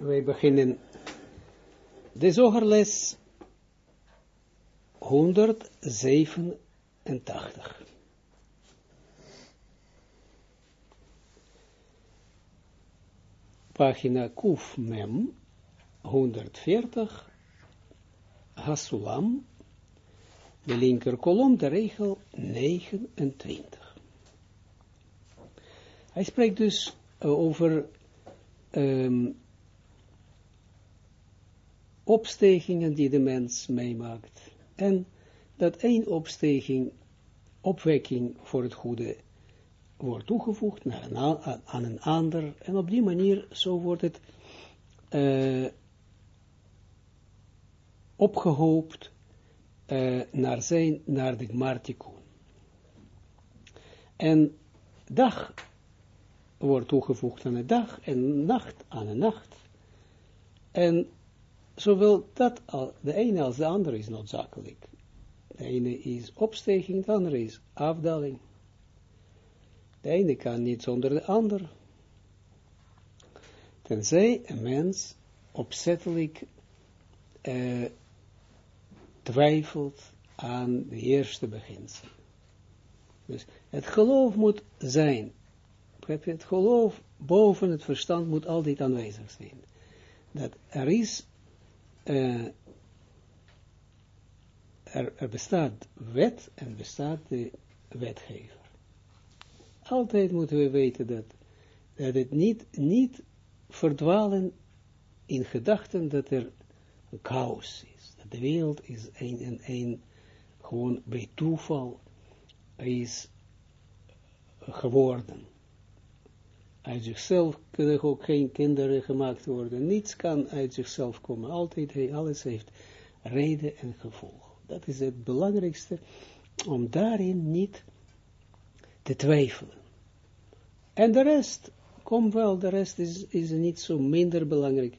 Wij beginnen de zogerles 187. Pagina Kuf Mem 140 Hasulam de linker kolom, de regel 29. Hij spreekt dus over um, opstegingen die de mens meemaakt. En dat één opsteging, opwekking voor het goede wordt toegevoegd naar aan een ander. En op die manier, zo wordt het uh, opgehoopt uh, naar, zijn, naar de Gmartikun. En dag wordt toegevoegd aan een dag en nacht aan een nacht. En zowel dat, de ene als de andere is noodzakelijk. De ene is opstijging, de andere is afdaling. De ene kan niet zonder de ander. Tenzij een mens opzettelijk uh, twijfelt aan de eerste beginsel. Dus het geloof moet zijn. Het geloof boven het verstand moet altijd aanwezig zijn. Dat er is, uh, er, bestaat wet en bestaat de wetgever. Altijd moeten we weten dat, dat het niet, niet verdwalen in gedachten dat er chaos is de wereld is een en een, gewoon bij toeval is geworden. Uit zichzelf kunnen ook geen kinderen gemaakt worden. Niets kan uit zichzelf komen. Altijd, alles heeft reden en gevolg. Dat is het belangrijkste, om daarin niet te twijfelen. En de rest, kom wel, de rest is, is niet zo minder belangrijk.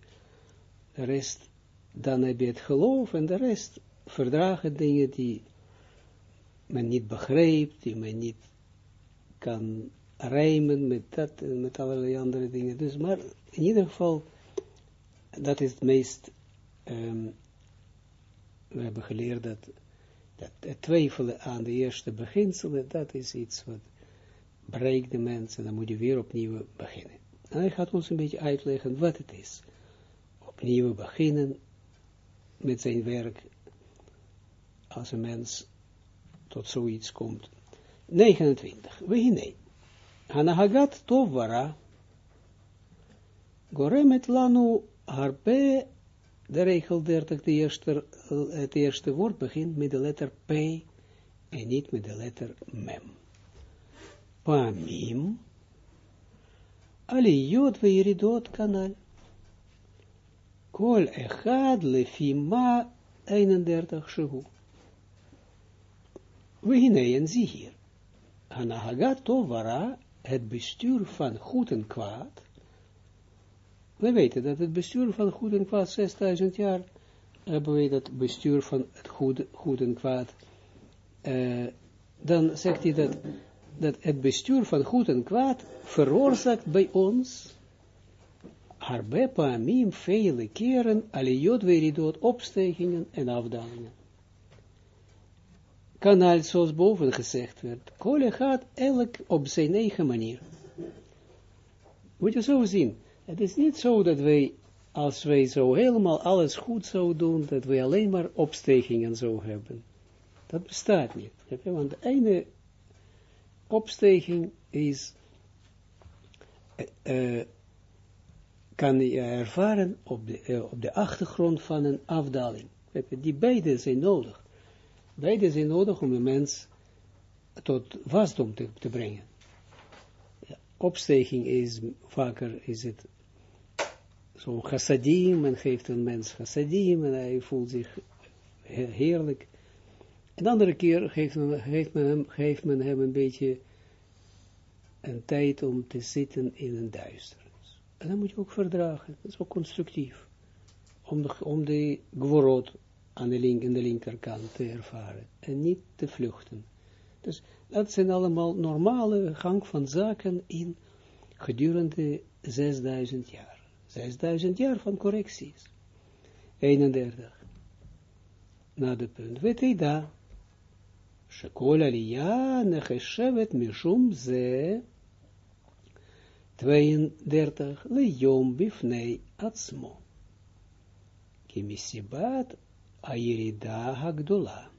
De rest dan heb je het geloof en de rest verdragen dingen die men niet begrijpt, die men niet kan rijmen met dat en met allerlei andere dingen. Dus, maar in ieder geval, dat is het meest, um, we hebben geleerd dat, dat het twijfelen aan de eerste beginselen, dat is iets wat breekt de mensen, dan moet je weer opnieuw beginnen. En hij gaat ons een beetje uitleggen wat het is. Opnieuw beginnen met zijn werk, als een mens tot zoiets komt. 29. We Hanahagat tovara. Goremet lanu harpe. De regel 30, de eerste, het eerste woord begint met de letter P en niet met de letter Mem. Pamim. Aliyot veeridot kanal. Kol echad lefima 31 shehu. We hineën zie hier. Hanahagat tovara, het bestuur van goed en kwaad. We weten dat het bestuur van goed en kwaad 6000 jaar hebben we dat bestuur van het goed, goed en kwaad. Uh, dan zegt hij dat, dat het bestuur van goed en kwaad veroorzaakt bij ons harbe paamim vele keren aliyot veridot opstijgingen en afdalingen. Kanaal zoals boven gezegd werd, kole gaat elk op zijn eigen manier. Moet je zo zien, het is niet zo dat wij, als wij zo helemaal alles goed zouden doen, dat wij alleen maar opstijgingen zo hebben. Dat bestaat niet. Want de ene opstijging is uh, kan je ervaren op de, uh, op de achtergrond van een afdaling. Die beide zijn nodig. Beide zijn nodig om een mens tot wasdom te, brengen. Ja, is, vaker is het zo'n chassadim, men geeft een mens chassadim en hij voelt zich heerlijk. Een andere keer geeft men, geeft men, hem, geeft men hem een beetje een tijd om te zitten in een duister. En dan moet je ook verdragen. Dat is ook constructief. Om de, om de aan de, link, aan de linkerkant te ervaren. En niet te vluchten. Dus dat zijn allemaal normale gang van zaken in gedurende 6000 jaar. 6000 jaar van correcties. 31. Na de punt. Wetida. Shekol aliyah necheshevet mishum ze 32. Lejom bifnei atzmo. Kimisibat ayirida hagdola.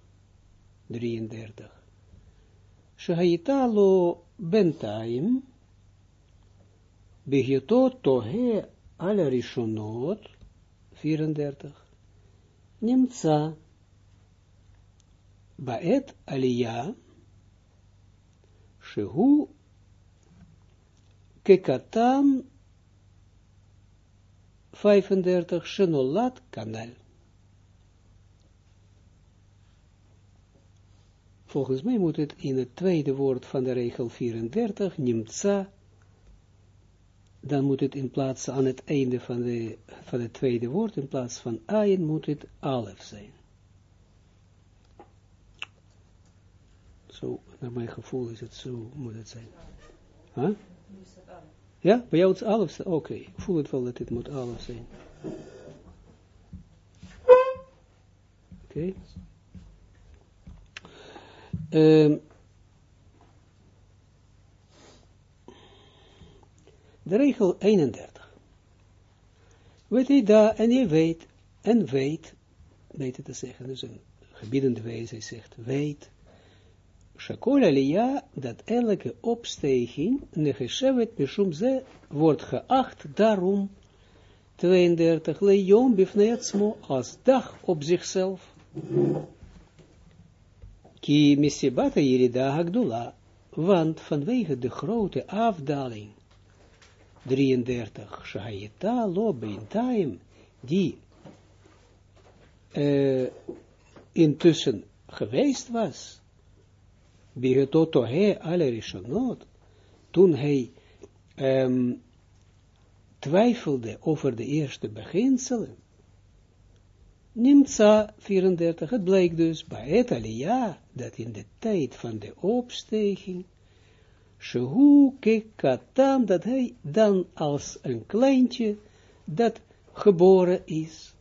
33. Shahayita lo bentaim Behito tohe ala rishonot, 34, Nimtza, Baet aliyah, Shehu, Kekatam, 35, Shenolat kanal. Volgens mij moet het in het tweede woord van de regel 34, Nimtza, dan moet het in plaats aan het einde van, de, van het tweede woord, in plaats van ayin, moet het alef zijn. Zo, naar mijn gevoel is het zo, moet het zijn. Huh? Ja, bij jou is alef, oké, ik voel het wel dat het moet alef zijn. Oké. Um, De regel 31. Weet je daar, en je weet, en weet, beter te zeggen, dus een gebiedende wijze zegt, weet, Shakol Aliyah, dat elke opstijging, Necheshevet Mishum ze, wordt geacht daarom, 32, Leon Bifneatsmo, als dag op zichzelf. Ki Misibata Yerida Hagdula, want vanwege de grote afdaling. 33, Shahayeta lo time die uh, intussen geweest was, Bihetoto he alle rishonot, toen hij um, twijfelde over de eerste beginselen, Nimtza 34, het blijkt dus bij het dat in de tijd van de opstijging, Shehu kekatan, dat hij dan als een kleintje dat geboren is,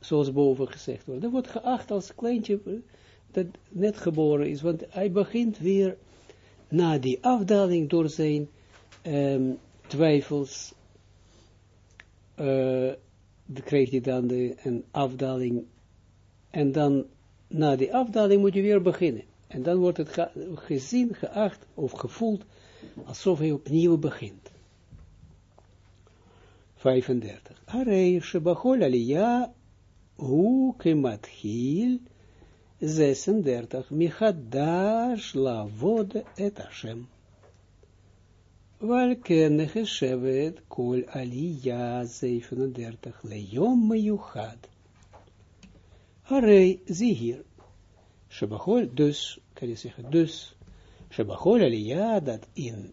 zoals boven gezegd wordt. Dat wordt geacht als kleintje dat net geboren is, want hij begint weer na die afdaling door zijn um, twijfels, uh, krijgt hij dan de, een afdaling, en dan na die afdaling moet je weer beginnen. En dan wordt het gezien, geacht of gevoeld alsof hij opnieuw begint. 35. Arei shebachol aliyah hu kematchil 36. Michadash lavod et Hashem. Walken geshevet kol aliyah 37. Lejom meyuchad. Arei, zie hier. Shebachol, dus, kan je zeggen, dus, Shebachol aliyah, dat in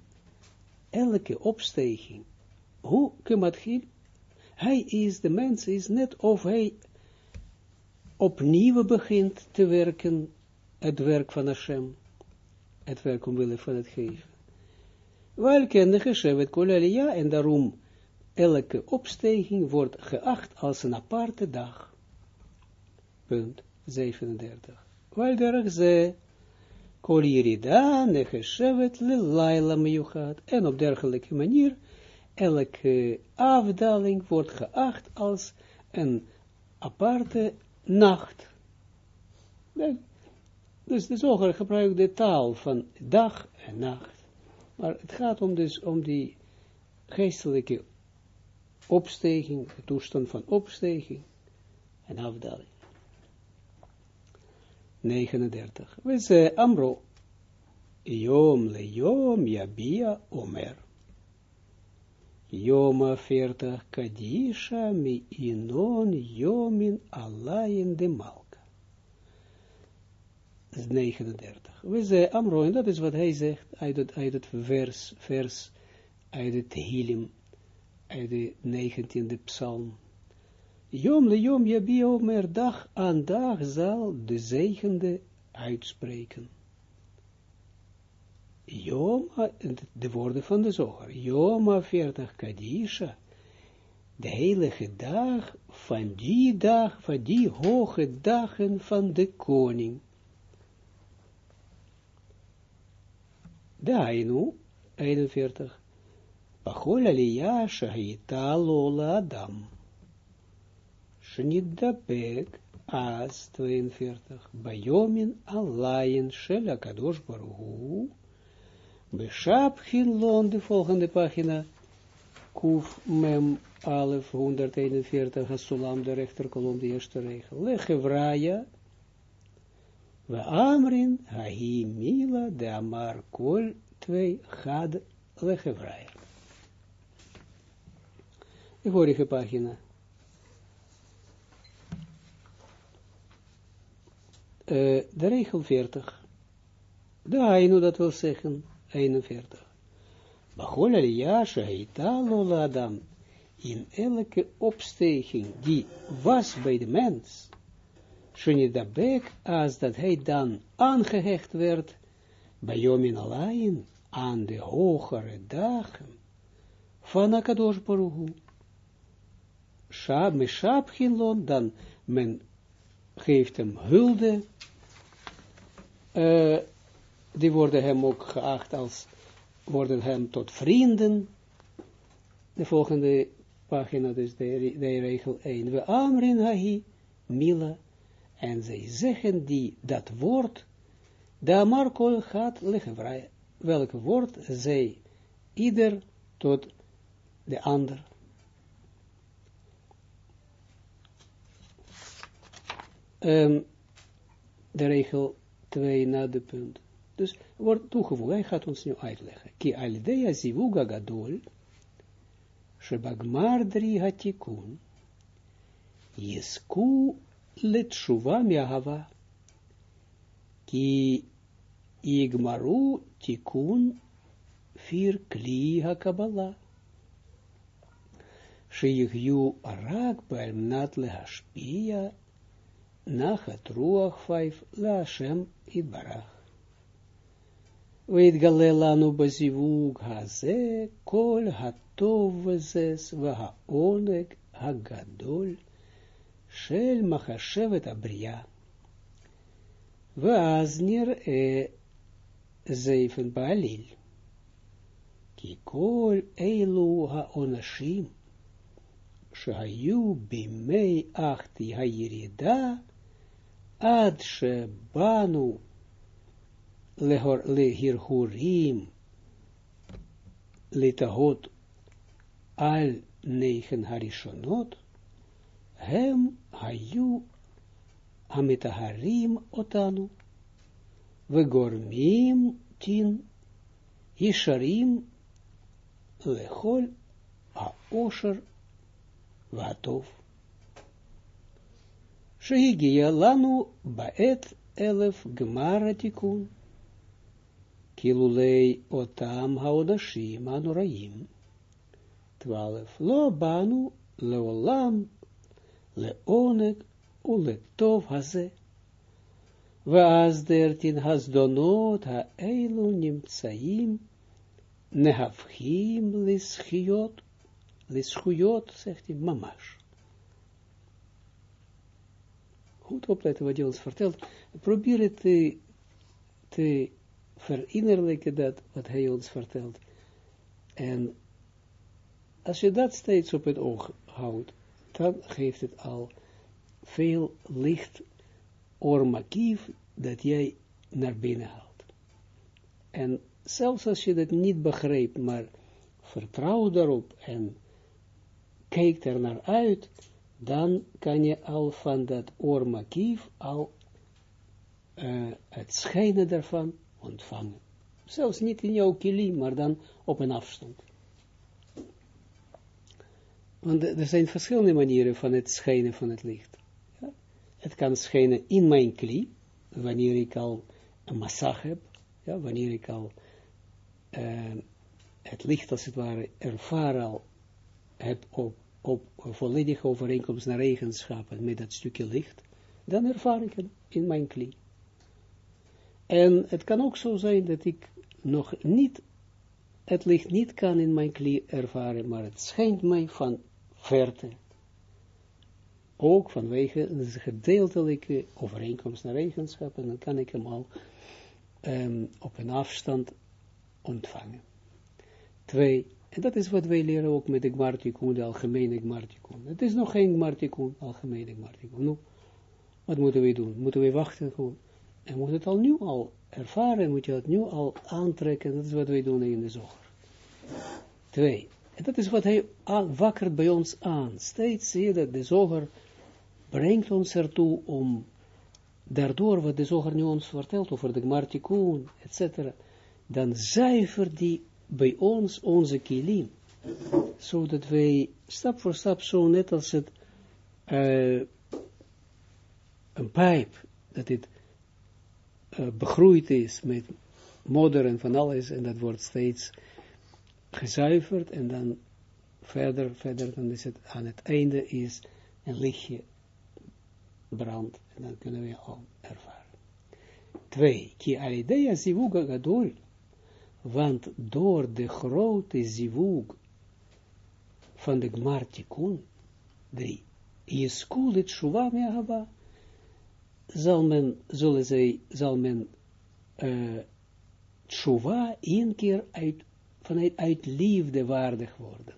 elke opstijging, hoe kematchil, hij is, de mens is net of hij opnieuw begint te werken, het werk van Hashem, het werk omwille van het geven. Welke geshevet en daarom elke opstijging wordt geacht als een aparte dag. Punt 37. Wel derg ze, kol yerida necheshevet le laila. En op dergelijke manier, elke afdaling wordt geacht als een aparte nacht. Dus de zoger gebruikt de taal van dag en nacht. Maar het gaat om dus om die geestelijke opstijging, de toestand van opstijging en afdaling. 39. We ze Amro, Yom le Yom Yabia Omer. Yoma 40 Kadisha mi inon Yomin Alayin de. 39. We ze Amro, en dat is wat hij zegt uit het, uit het vers, vers uit het Hilim, uit de 19e psalm. Jom le jom jabi omer dag aan dag zal de zegende uitspreken. Jom, de woorden van de zoger, Joma 40 Kadisha, de heilige dag van die dag, van die hoge dagen van de koning. Dainu, 41. Bachol aliyah shahita lola adam. Shnidapek, as 42. Bayomin alayin shel akadosh baruhu. Beshapchin lon, de volgende pagina. Kuf mem alef 141. Hasulam, de rechterkolom, de eerste regel. Lechevraya. We amrin, hahi mila, de amar kol, twee, gad, lechevraya. De vorige pagina. De regel 40. De Ainu, dat wil zeggen, 41. Bachol aliyah sheheita lo adam. In elke opsteging die was bij de mens, Shenidabek, als dat hij dan aangehecht werd, bij Jomin Alain, aan de hogere dagen, van Akadosh Baruch Shab, Meshab Hinlon, dan men geeft hem hulde, die worden hem ook geacht als, worden hem tot vrienden, de volgende pagina, dus de, de regel 1, we amrin hahi, mila, en zij zeggen die, dat woord, de Marco gaat vrij, welk woord zij, ieder tot de ander. Um, de regel 2 na de punt. Dus wordt toegevoegd, hij gaat ons nu uitleggen. Ki alidea zivuga gadol, shebagmar dri hatikun, yesku letshuva miahava, ki igmaru tikun fir kli hakabala, שיהיו רק בעל מנת להשפיע נחת רוח פייף להשם יתברך. ויתגלה לנו בזיווג הזה כל הטוב וזס והעונג הגדול של מחשבת הבריאה. ואז נראה זייפן בעליל, כי כל אלו העונשים שהיו בימי אחתי הירידה, עד שבאנו להרהורים, לתהות על נגן הראשונות, הם היו המטהרים אותנו, וגורמים תין ישרים לכל העושר והטוב. שהגיע לנו בעת אלף גמר התיקון, kilulei otam haodashim anuraim. Twaalf. Lo banu leolam leonek ule tov haze. Waas dertien hasdonot ha'elu nimtsaim nehafchim lischiot, lischiot, zegt hij, mamash. Goed opletten wat hij ons vertelt. Probeer het te, te verinnerlijken, dat wat hij ons vertelt. En als je dat steeds op het oog houdt, dan geeft het al veel licht ormakief dat jij naar binnen haalt. En zelfs als je dat niet begrijpt, maar vertrouw daarop en kijk er naar uit, dan kan je al van dat ormakief al uh, het schijnen daarvan ontvangen. Zelfs niet in jouw kilim, maar dan op een afstand. Want er zijn verschillende manieren van het schijnen van het licht. Ja? Het kan schijnen in mijn kli, wanneer ik al een massag heb, ja, wanneer ik al uh, het licht als het ware ervaren al heb op, op volledige overeenkomst naar eigenschappen met dat stukje licht, dan ervaar ik het in mijn kli. En het kan ook zo zijn dat ik nog niet, het licht niet kan in mijn klie ervaren, maar het schijnt mij van verte. Ook vanwege een gedeeltelijke overeenkomst naar eigenschappen, dan kan ik hem al um, op een afstand ontvangen. Twee, en dat is wat wij leren ook met de Gmartikun, de algemene Gmartikun. Het is nog geen Gmartikun, algemene Gmartikun. Nu, wat moeten we doen? Moeten we wachten gewoon? En moet het al nu al ervaren, moet je het nu al aantrekken. Dat is wat wij doen in de zoger. Twee, en dat is wat hij wakkert bij ons aan. Steeds zie je dat de zoger brengt ons ertoe om daardoor wat de zoger nu ons vertelt over de Gmartikun, etc. Dan zuiver die bij ons onze kilim. Zodat wij stap voor stap, zo net als het uh, een pijp, dat het uh, begroeid is met modder en van alles, en dat wordt steeds gezuiverd, en dan verder, verder, dan is het aan het einde is een lichtje brand, en dan kunnen we al ervaren. Twee, ki alidea zivuga gadol, want door de grote zivug van de Gmartikun, de Jeskul het Shuva zal men, zullen zij, zal men uh, Shuva één keer uit, vanuit uit liefde waardig worden.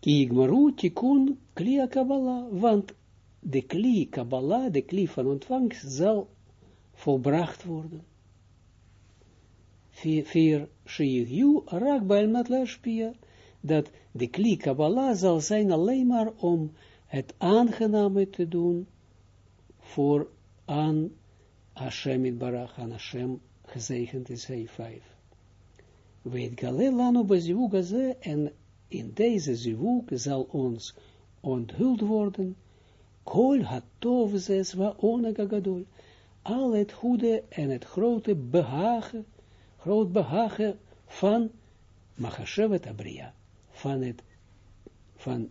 Ki igmaru tikun kli Kabbalah, want de kli Kabbalah, de kli van ontvangst, zal volbracht worden vier shiyu met lashpia, dat de kli Kabbalah zal zijn alleen maar om het aangename te doen voor aan Hashem Barach, aan Hashem gezegend is hij vijf. Weet Galilano bezivug ze en in deze zivug zal ons onthuld worden, kol hatov zes wa onegagadol, al het goede en het grote behagen groot behagen van Machashevet Abria, van, het, van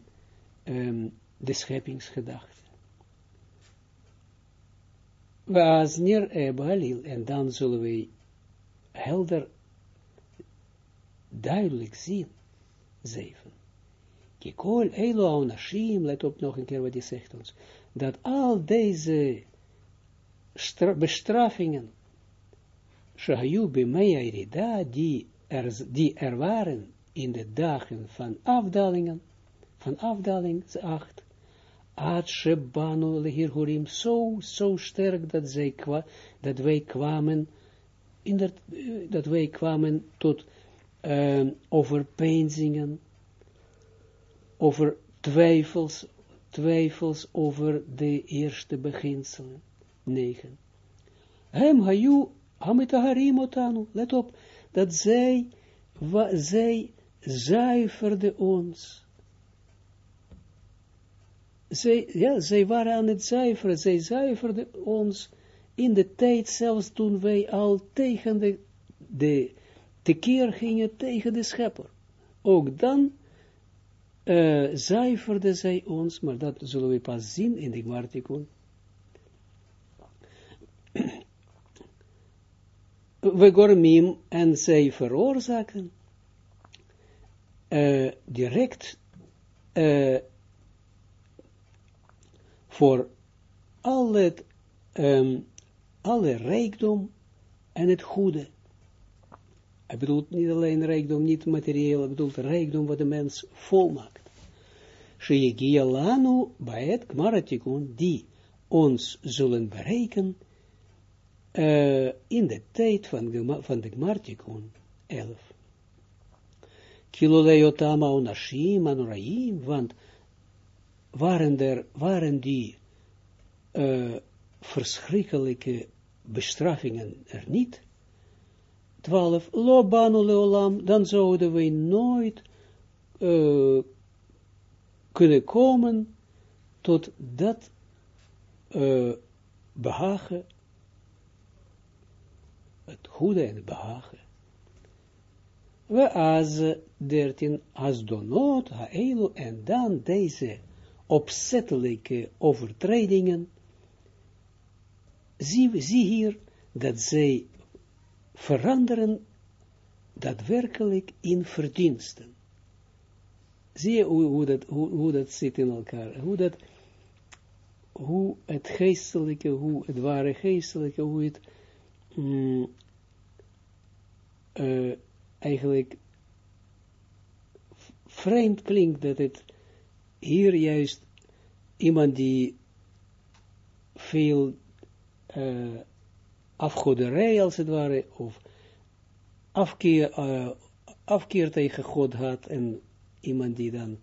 um, de scheppingsgedachte. Waasnir Ebalil, eh, en dan zullen wij helder duidelijk zien, zeven. Kikol Elo Nashim, let op nog een keer wat hij zegt ons, dat al deze bestraffingen, Shahayu Bimeyarida, die er, die er waren in de dagen van afdalingen, van afdaling 8, Atshebanu lehirgurim, zo, zo sterk dat, zij kwa, dat wij kwamen, in dat, dat wij kwamen tot uh, overpeinzingen, over twijfels, twijfels over de eerste beginselen. 9. Hem hayu hametaharim otanu, let op, dat zij, wa, zij zuiverde ons, zij, ja, zij waren aan het zuiveren, zij zuiverden ons in de tijd zelfs toen wij al tegen de, de tekeer gingen tegen de schepper. Ook dan uh, zuiverde zij ons, maar dat zullen we pas zien in de Gmartikun. we gormim en zij veroorzaken uh, direct uh, voor al het, um, alle rijkdom en het goede. Hij bedoelt niet alleen rijkdom, niet materieel, hij bedoelt rijkdom wat de mens volmaakt. Sheyegia baet kmaratikun, die ons zullen bereiken uh, in de tijd van, van de Gmartikun 11. Kiloleotama onashim anuraim, want waren er, waren die uh, verschrikkelijke bestraffingen er niet, 12, lobanu leolam, dan zouden we nooit uh, kunnen komen tot dat uh, behagen het goede en behagen. We as dertien as donot haelu en dan deze opzettelijke overtredingen, zie, zie hier dat zij veranderen daadwerkelijk in verdiensten. zie je hoe, hoe, dat, hoe, dat zit in elkaar, hoe dat, hoe het geestelijke, hoe het ware geestelijke, hoe het uh, eigenlijk vreemd klinkt dat het hier juist iemand die veel uh, afgoderij als het ware, of afkeer, uh, afkeer tegen God had, en iemand die dan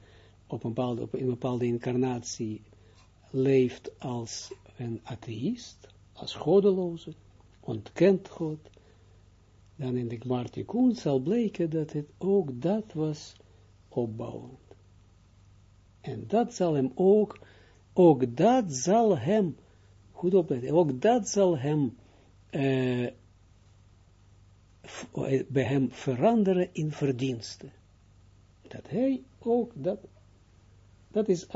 op een bepaalde, op een bepaalde incarnatie leeft als een atheïst, als godeloze, ontkent God, dan in de Gmartikun zal blijken dat het ook dat was opbouwend. En dat zal hem ook, ook dat zal hem, goed opletten, ook dat zal hem, uh, bij hem veranderen in verdiensten. Dat hij ook, dat, dat is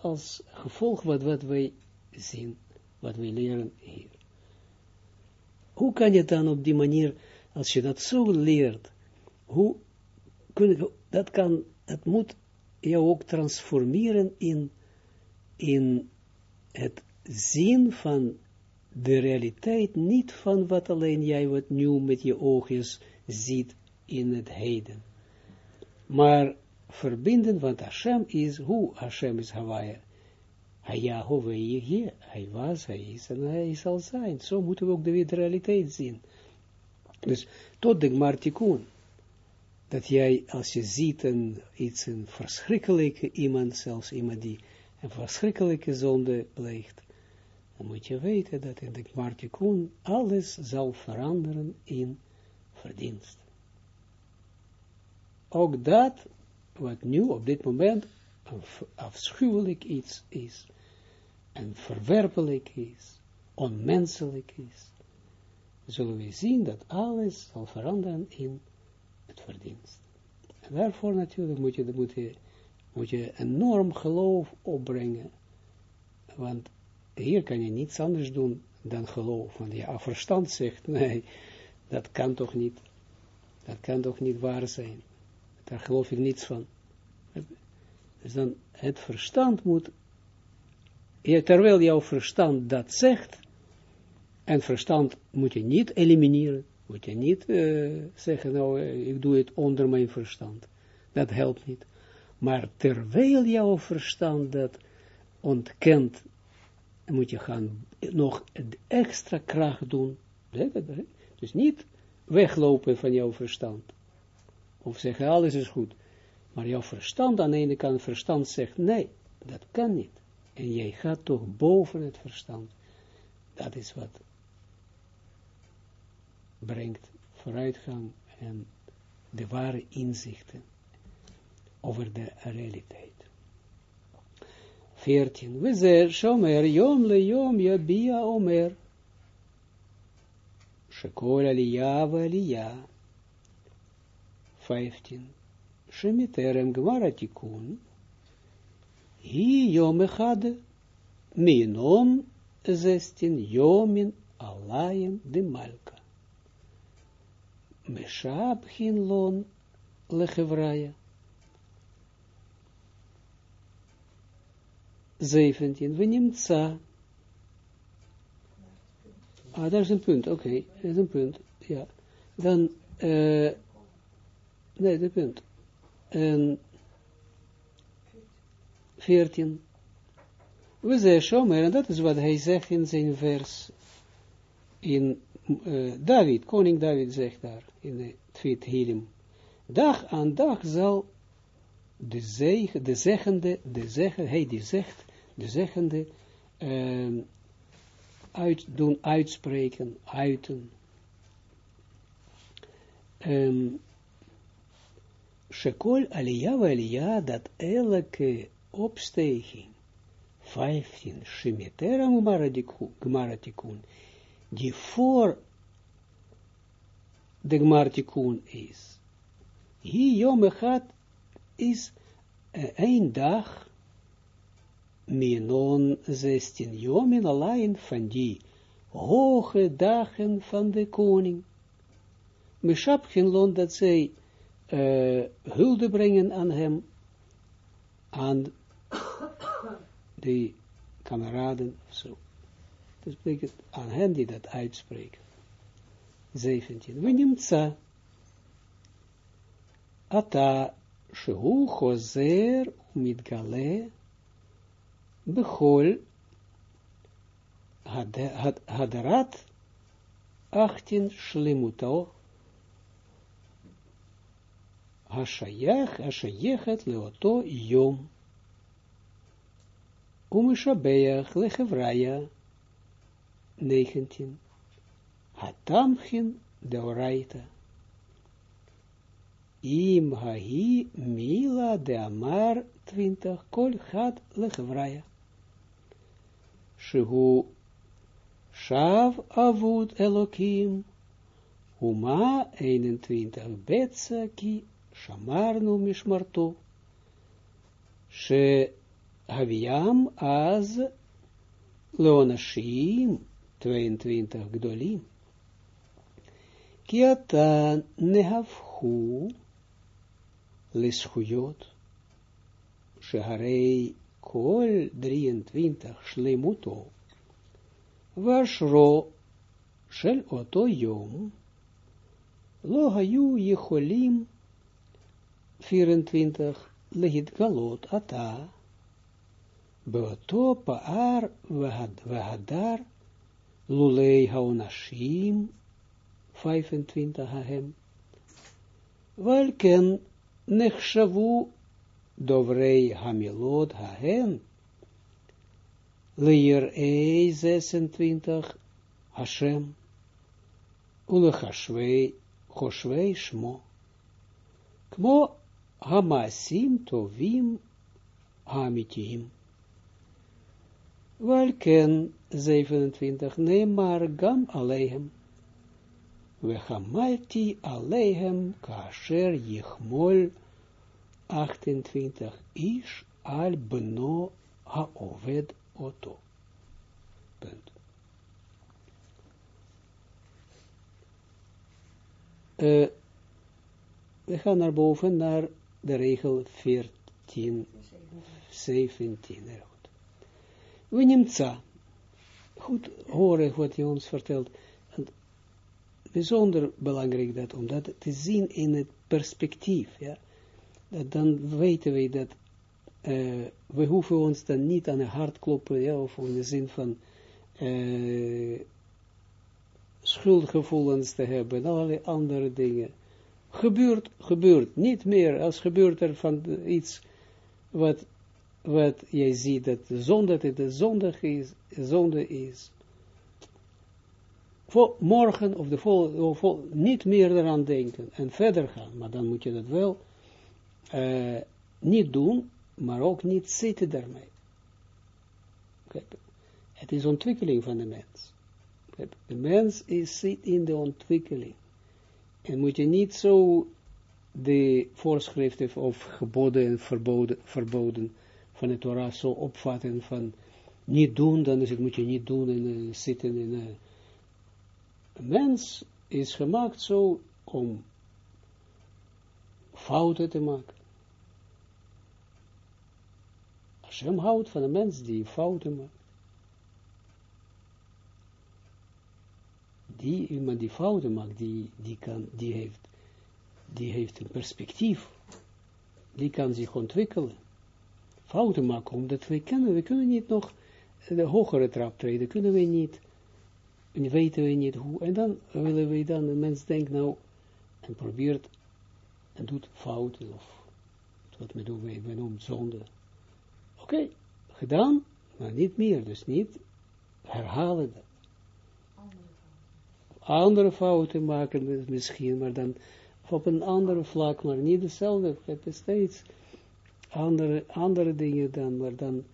als gevolg wat, wat wij zien, wat wij leren hier. Hoe kan je dan op die manier als je dat zo leert, hoe kun dat kan, dat moet jou ook transformeren in, in het zien van de realiteit, niet van wat alleen jij wat nieuw met je oogjes ziet in het heden. Maar verbinden, want Hashem is, hoe Hashem is Hawaii. Hij hij was, hij is en hij zal zijn. Zo moeten we ook de realiteit zien. Dus tot de Gmartikun. Dat jij, als je ziet een, iets, een verschrikkelijke iemand, zelfs iemand die een verschrikkelijke zonde pleegt, dan moet je weten dat in de Gmartikun alles zal veranderen in verdienst. Ook dat, wat nu op dit moment een afschuwelijk iets is, en verwerpelijk is, onmenselijk is, zullen we zien dat alles zal veranderen in verdienst. En daarvoor natuurlijk moet je, moet je, moet je enorm geloof opbrengen, want hier kan je niets anders doen dan geloof, want je verstand zegt, nee, dat kan toch niet, dat kan toch niet waar zijn, daar geloof ik niets van. Dus dan, het verstand moet, terwijl jouw verstand dat zegt, en verstand moet je niet elimineren. Moet je niet uh, zeggen, nou, uh, ik doe het onder mijn verstand. Dat helpt niet. Maar terwijl jouw verstand dat ontkent, moet je gaan nog extra kracht doen. Dus niet weglopen van jouw verstand. Of zeggen, alles is goed. Maar jouw verstand aan de ene kant, verstand zegt, nee, dat kan niet. En jij gaat toch boven het verstand. Dat is wat brengt vooruitgang en de ware inzichten over de realiteit. 14. We zer shomer yom le yom yabia omer. Shekol aliyah ve aliyah. 15. Shemiterem gmara tikun. Hi yom echad. Minom 16 yomin alayim de malka. Meshab lon lechevraya. 17. We nimtza. Ah, daar is een punt. Oké, okay. dat is een punt. Ja. Dan, uh, nee, de punt. En 14. We zeggen en dat is wat hij zegt in zijn vers in uh, David, koning David zegt daar in de tweet Hilim, dag aan dag zal de, zeg, de zeggende, de hij die zegt, de zeggende, uh, uit, doen uitspreken, uiten. Um, Shekol aliyah aliyah, dat elke opstijging, 15, Shemitera Gmaratikun, die voor de Gmartikun is. Hier Yom is een dag, minon 16 Jomen alleen van die hoge dagen van de koning. Meshap geen loon dat zij uh, hulde brengen aan hem, aan de kameraden, zo. Dat betekent aan hen die dat uitspreken. 17. We nimtza. Ata shehu chozer mitgale bechol hadarat achtin shlimuto hashayach hashayechet leoto yom umishabeach lechevraya 19 hatamchin de oraita im hahi mila de amar 20 kol had lechevraya shehu shav avud elokim Uma 21 betsa ki shamarnu mishmarto. She haviam az leonashim 22 gdolim. Ki ata nehavhu lischuyot. Sheharei kol 23 shlemuto. Vashro shel oto yom. Lo hayu yecholim 24 legit galot ata, beoto paar vehadar, lulei haonashim, 25 hahem, welken nechshavu dovrei hamilot hahen, leer e 26 Hashem, ulechashvei, choshvei shmo, kmo Hamasim tovim hamitim. Welken 27 neemar gam alehem. We hamalti alehem kasher yichmol 28 ish al beno haoved oto. Punt. Uh, we gaan naar boven naar de regel 14, 17. Erg goed. We nemen Goed horen wat hij ons vertelt. En bijzonder belangrijk dat, om dat te zien in het perspectief. Ja? Dat dan weten we dat we hoeven ons dan niet aan het hart kloppen, of in de zin van schuldgevoelens te hebben en allerlei andere dingen gebeurt, gebeurt, niet meer als gebeurt er van iets wat, wat jij ziet dat de zonde, dat de zonde is, zonde is. Voor morgen of de vol, vol, niet meer eraan denken en verder gaan, maar dan moet je dat wel uh, niet doen, maar ook niet zitten daarmee. Het is ontwikkeling van de mens. De mens is, zit in de ontwikkeling. En moet je niet zo de voorschriften of geboden en verboden, verboden van het Torah zo opvatten van niet doen, dan is het moet je niet doen en uh, zitten in uh, een mens is gemaakt zo om fouten te maken. Hashem houdt van een mens die fouten maakt. die iemand die fouten maakt, die, die, kan, die, heeft, die heeft een perspectief, die kan zich ontwikkelen. Fouten maken, omdat we kunnen, we kunnen niet nog de hogere trap treden, kunnen we niet, en weten we niet hoe, en dan willen we dan, een mens denkt nou, en probeert, en doet fouten, of wat men doen, we noemt zonde. Oké, gedaan, maar niet meer, dus niet herhalen. Dat andere fouten maken misschien, maar dan op een andere vlak, maar niet dezelfde, het is steeds andere, andere dingen dan, maar dan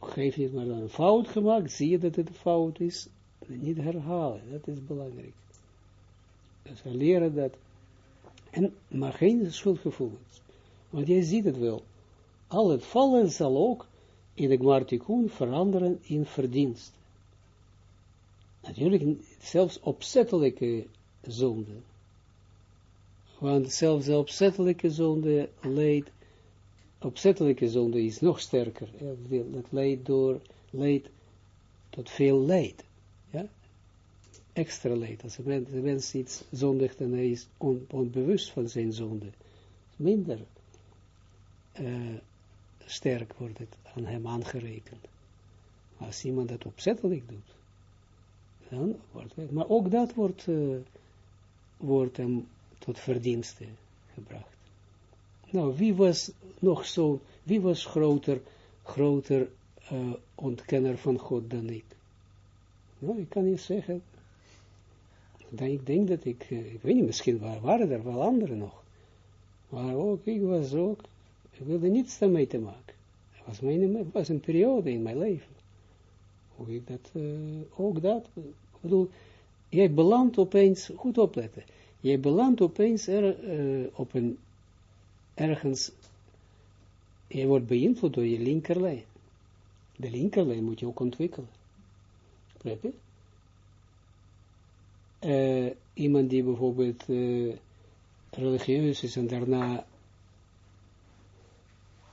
geef je maar dan een fout gemaakt, zie je dat het een fout is, niet herhalen, dat is belangrijk. Dus we leren dat, en, maar geen schuldgevoelens, want jij ziet het wel, al het vallen zal ook in de Gmartikun veranderen in verdienst. Natuurlijk zelfs opzettelijke zonde. Want zelfs de opzettelijke zonde leidt opzettelijke zonde is nog sterker. Het leidt, door, leidt tot veel leid. Ja? Extra leid. Als een mens, iets zondigt en hij is onbewust van zijn zonde, minder uh, sterk wordt het aan hem aangerekend. Als iemand dat opzettelijk doet, dan wordt het, maar ook dat wordt, uh, wordt hem tot verdienste gebracht. Nou, wie was nog zo, wie was groter, groter uh, ontkenner van God dan ik? Nou, ik kan niet zeggen. Ik denk dat ik, uh, ik weet niet, misschien waren er wel anderen nog. Maar ook, ik was ook, ik wilde niets daarmee te maken. Het was, mijn, was een periode in mijn leven. Hoe ik dat, uh, ook dat, ik bedoel, jij belandt opeens, goed opletten, jij belandt opeens er, op een ergens, je wordt beïnvloed door je linkerlijn. De linkerlijn moet je ook ontwikkelen. Begrijp je? Uh, iemand die bijvoorbeeld uh, religieus is en daarna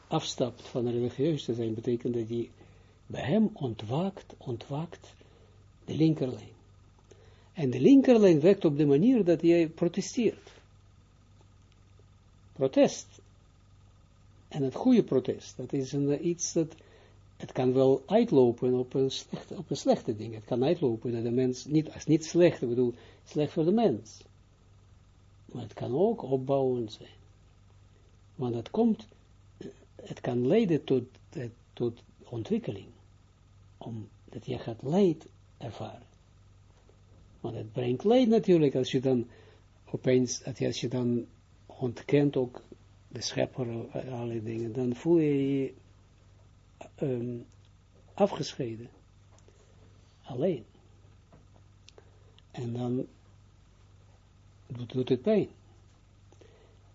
afstapt van religieus te zijn, betekent dat hij bij hem ontwaakt, ontwaakt de linkerlijn. En de linkerlijn werkt op de manier dat jij protesteert protest. En het goede protest, dat is een, iets dat, het kan wel uitlopen op een, slechte, op een ding. Het kan uitlopen dat de mens, niet, als niet slecht, ik bedoel, slecht voor de mens. Maar het kan ook opbouwend zijn. Want het komt, het kan leiden tot, tot ontwikkeling. Omdat je gaat leid ervaren. Want het brengt leid natuurlijk als je dan opeens, als je dan ontkent ook de schepper, alle dingen, dan voel je je um, afgescheiden. Alleen. En dan doet, het pijn.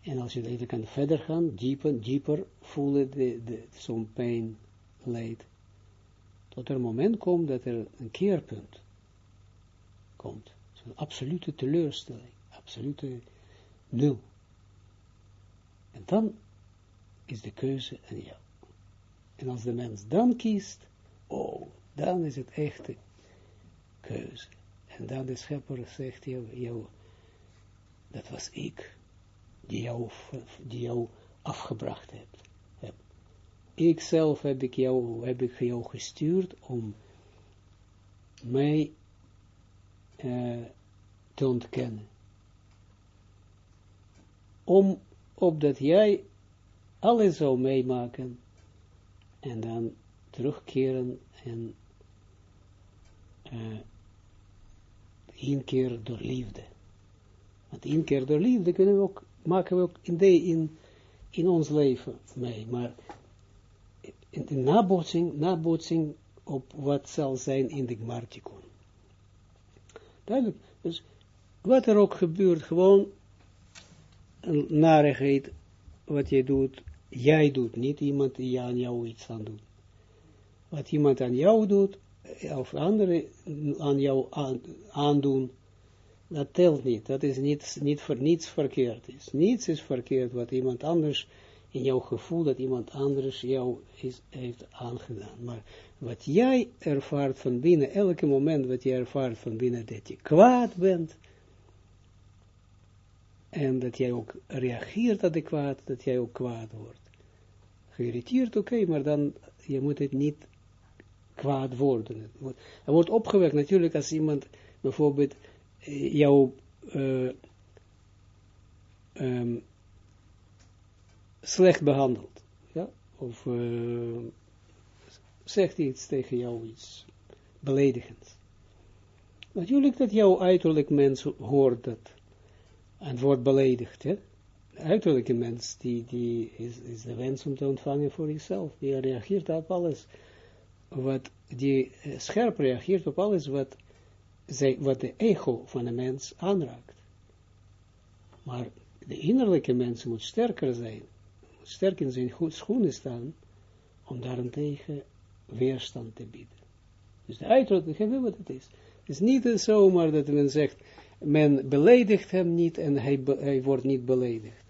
En als je even kan verder gaan, dieper, dieper voelen de, de, zo'n pijn leidt. Tot er een moment komt dat er een keerpunt komt. Zo'n absolute teleurstelling. Absolute nul. En dan is de keuze aan jou. En als de mens dan kiest, oh, dan is het echte keuze. En dan de schepper zegt jou, jou dat was ik, die jou, die jou afgebracht heb. heb. Ik zelf heb ik, jou, heb ik jou gestuurd om mij uh, te ontkennen. Om opdat jij alles zou meemaken en dan terugkeren en uh, inkeer door liefde. Want inkeer door liefde kunnen we ook, maken we ook in, de, in, in ons leven mee, maar in de nabotsing, nabotsing op wat zal zijn in de Gmartikon. Duidelijk, dus wat er ook gebeurt, gewoon narigheid wat jij doet, jij doet, niet iemand die aan jou iets aan doet. Wat iemand aan jou doet, of anderen aan jou aan, aandoen, dat telt niet. Dat is niet, niet voor niets verkeerd is. Niets is verkeerd wat iemand anders in jouw gevoel, dat iemand anders jou is, heeft aangedaan. Maar wat jij ervaart van binnen, elke moment wat je ervaart van binnen, dat je kwaad bent, en dat jij ook reageert adequaat, dat jij ook kwaad wordt. Geïrriteerd, oké, maar dan, je moet het niet kwaad worden. Er wordt opgewekt natuurlijk als iemand bijvoorbeeld eh, jou uh, um, slecht behandelt. Ja? Of uh, zegt iets tegen jou iets beledigends. Natuurlijk dat jouw uiterlijk mens hoort dat en wordt beledigd. Hè? De uiterlijke mens, die, die is, is de wens om te ontvangen voor zichzelf. Die reageert op alles, wat, die eh, scherp reageert op alles wat, zij, wat de ego van de mens aanraakt. Maar de innerlijke mens moet sterker zijn, moet sterk in zijn schoenen staan, om daarentegen weerstand te bieden. Dus de uiterlijke, weet wat het is. Het is niet zomaar dat men zegt, men beledigt hem niet en hij, hij wordt niet beledigd.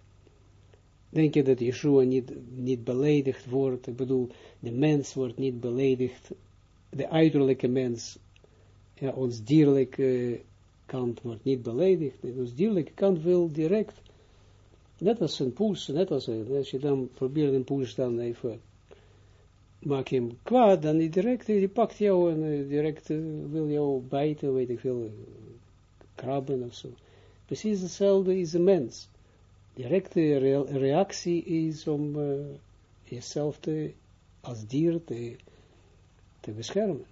Denk je dat Yeshua niet, niet beledigd wordt? Ik bedoel, de mens wordt niet beledigd, de uiterlijke mens, ja, ons dierlijke kant wordt niet beledigd. Ons dierlijke kant wil direct, net als een poes, net als, als je dan probeert een poes dan even, maak hem kwaad, dan die direct, die pakt jou en uh, direct uh, wil jou bijten, weet ik veel, krabben of zo. Precies hetzelfde is een mens. Directe reactie is om uh, jezelf te, als dier te, te beschermen.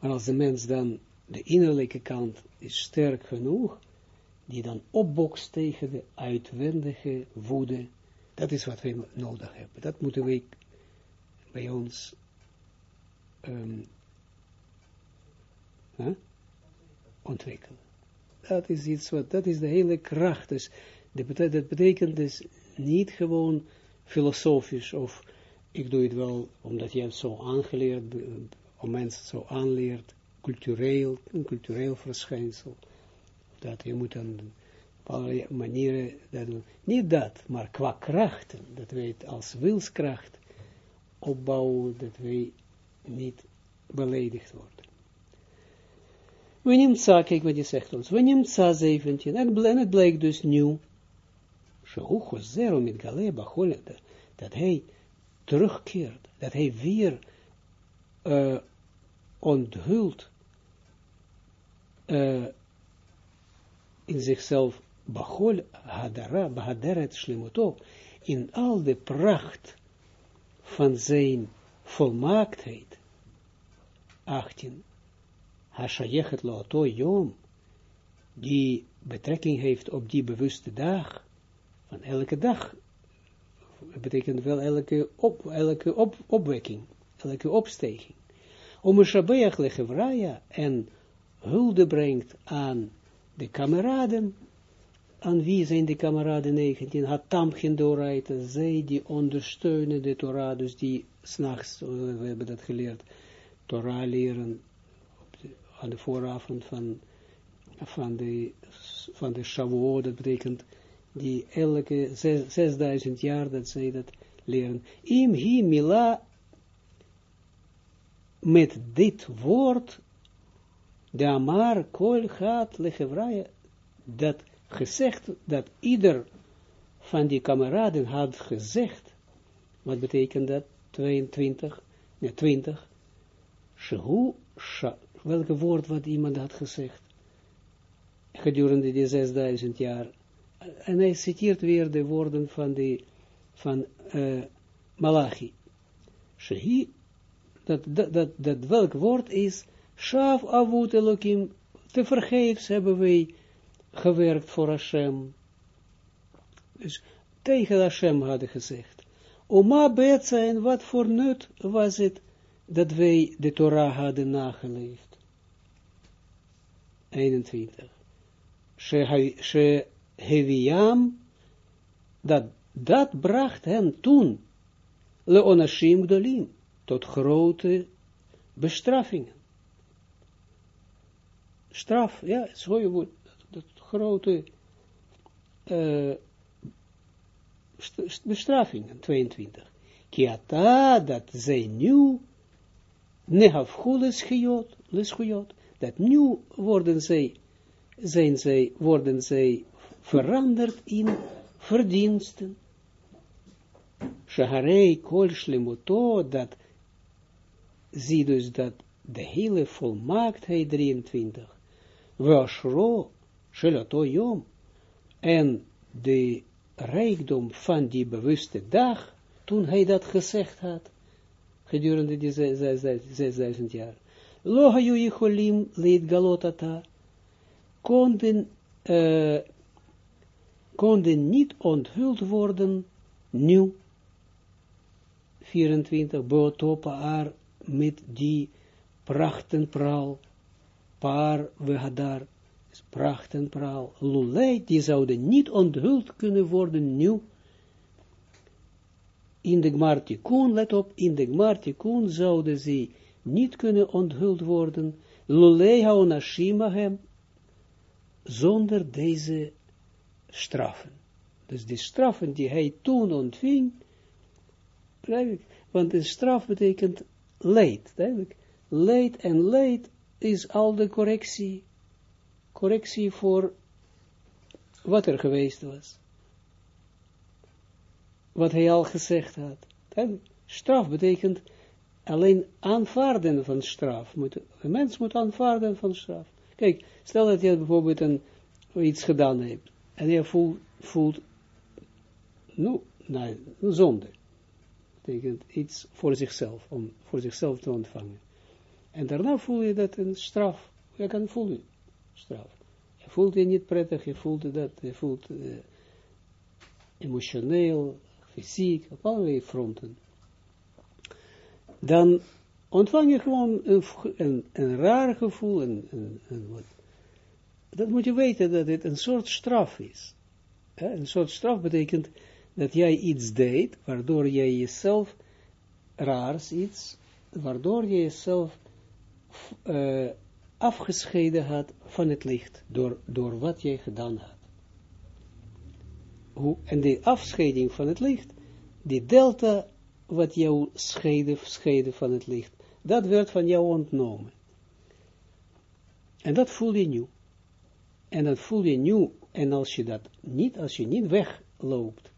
Maar als de mens dan de innerlijke kant is sterk genoeg, die dan opbokst tegen de uitwendige woede, dat is wat we nodig hebben. Dat moeten we bij ons um? Ontwikkelen. Dat is iets wat, dat is de hele kracht. Dus dat betekent dus niet gewoon filosofisch of ik doe het wel omdat je het zo aangeleerd, om mensen zo aanleert, cultureel, een cultureel verschijnsel. Dat je moet dan op allerlei manieren dat doen. Niet dat, maar qua krachten, dat wij het als wilskracht opbouwen, dat wij niet beledigd worden. We nimtza, kijk wat die zegt ons. We nimtza 17. En het blijkt dus nieuw. Shehu Chozero met Galeba Cholede. Dat hij terugkeert. Dat hij weer uh, onthult uh, in zichzelf Bachol Hadara, Bahaderet Shlemoto. In al de pracht van zijn volmaaktheid. 18. Hashayechet Looto Yom, die betrekking heeft op die bewuste dag, van elke dag, betekent wel elke, op, elke op, opwekking, elke opstijging. Om een Shabbat lechevraya en hulde brengt aan de kameraden, aan wie zijn de kameraden 19? Hatam Gendoraita, zij die ondersteunen de Torah, dus die s'nachts, we hebben dat geleerd, Torah leren aan de vooravond van, van de, van de Shavuot, dat betekent die elke 6000 jaar dat zij dat leren. Im hi mila met dit woord de Amar kol gaat lechevraya, dat gezegd, dat ieder van die kameraden had gezegd, wat betekent dat, 22, nee, 20, shehu, welke woord wat iemand had gezegd, gedurende die 6000 jaar, en hij citeert weer de woorden van, die, van uh, Malachi, shehi, dat, dat, dat, dat welk woord is, Shav avut Elohim, te vergeefs hebben wij gewerkt voor Hashem. Dus tegen Hashem hadden gezegd. Oma Betsa en wat voor nut was het dat wij de Torah hadden nageleefd. 21. She heviam, dat, dat bracht hen toen, leonashim gdolim, tot grote bestraffingen straf, ja, het is woord, dat grote uh, bestraffing, 22. Kiata, dat zij nu, nehafchules gejot, lesgejot, dat nu worden zij, zijn zij, worden zij veranderd in verdiensten. Shaharei kol shlemoto, dat, zie dus dat de hele volmaaktheid 23, Washro, Shelato Yom, en de rijkdom van die bewuste dag, toen hij dat gezegd had, gedurende die 6000 jaar. Lohayu Yicholim leed galotata, konden, konden niet onthuld worden, nu, 24, Botopa Ar, met die prachtenpraal, paar we hadar, pracht en praal, lulei, die zouden niet onthuld kunnen worden nu, in de Gmartikun, let op, in de Gmartikun zouden ze niet kunnen onthuld worden, lulei haonashim hem, zonder deze straffen. Dus de straffen die hij toen ontving, want een straf betekent leed, duidelijk. Leed en leed is al de correctie, correctie voor wat er geweest was. Wat hij al gezegd had. Straf betekent alleen aanvaarden van straf. Moet, een mens moet aanvaarden van straf. Kijk, stel dat je bijvoorbeeld een, iets gedaan hebt. En je voelt, voelt nou, een zonde. Betekent iets voor zichzelf, om voor zichzelf te ontvangen. En daarna voel je dat een straf. Je kan voelen straf. Je voelt je niet prettig, je voelt dat, je voelt uh, emotioneel, fysiek, op allerlei fronten dan ontvang je gewoon een, een, raar gevoel, wat. Dat moet je weten dat dit een soort straf is. een soort straf betekent dat jij iets deed, waardoor jij jezelf raars iets, waardoor je jezelf uh, afgescheiden had van het licht, door, door wat jij gedaan had. Hoe, en die afscheiding van het licht, die delta wat jou scheiden, scheiden van het licht, dat werd van jou ontnomen. En dat voel je nu. En dat voel je nu, en als je dat niet, als je niet wegloopt,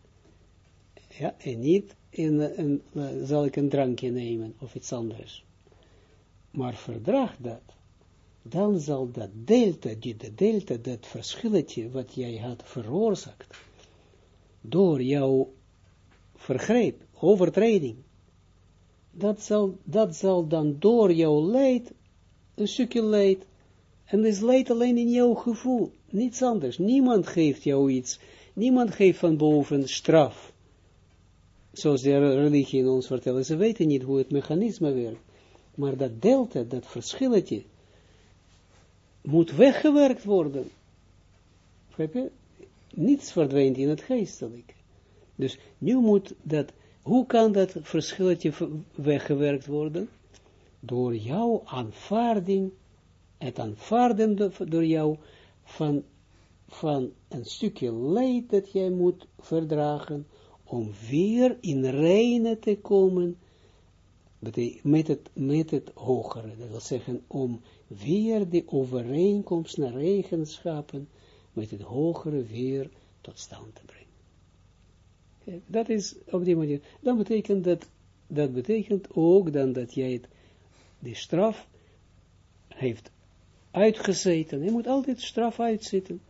ja, en niet in, in, zal ik een drankje nemen, of iets anders, maar verdraag dat, dan zal dat delta, die de delta, dat verschilletje wat jij had veroorzaakt, door jouw vergreep, overtreding, dat zal, dat zal dan door jouw leid, een stukje leid, en is leid alleen in jouw gevoel, niets anders. Niemand geeft jou iets, niemand geeft van boven straf. Zoals de religie in ons vertellen, ze weten niet hoe het mechanisme werkt. Maar dat delta, dat verschilletje, moet weggewerkt worden. Niets verdwijnt in het geestelijke. Dus nu moet dat hoe kan dat verschilletje weggewerkt worden? Door jouw aanvaarding, het aanvaarden door jou van, van een stukje leed dat jij moet verdragen, om weer in reine te komen met het, met het hogere. Dat wil zeggen, om weer de overeenkomst naar eigenschappen met het hogere weer tot stand te brengen. Dat is op die manier. Dan betekent dat, dat betekent ook dan dat jij het, die straf heeft uitgezeten. Je moet altijd straf uitzitten.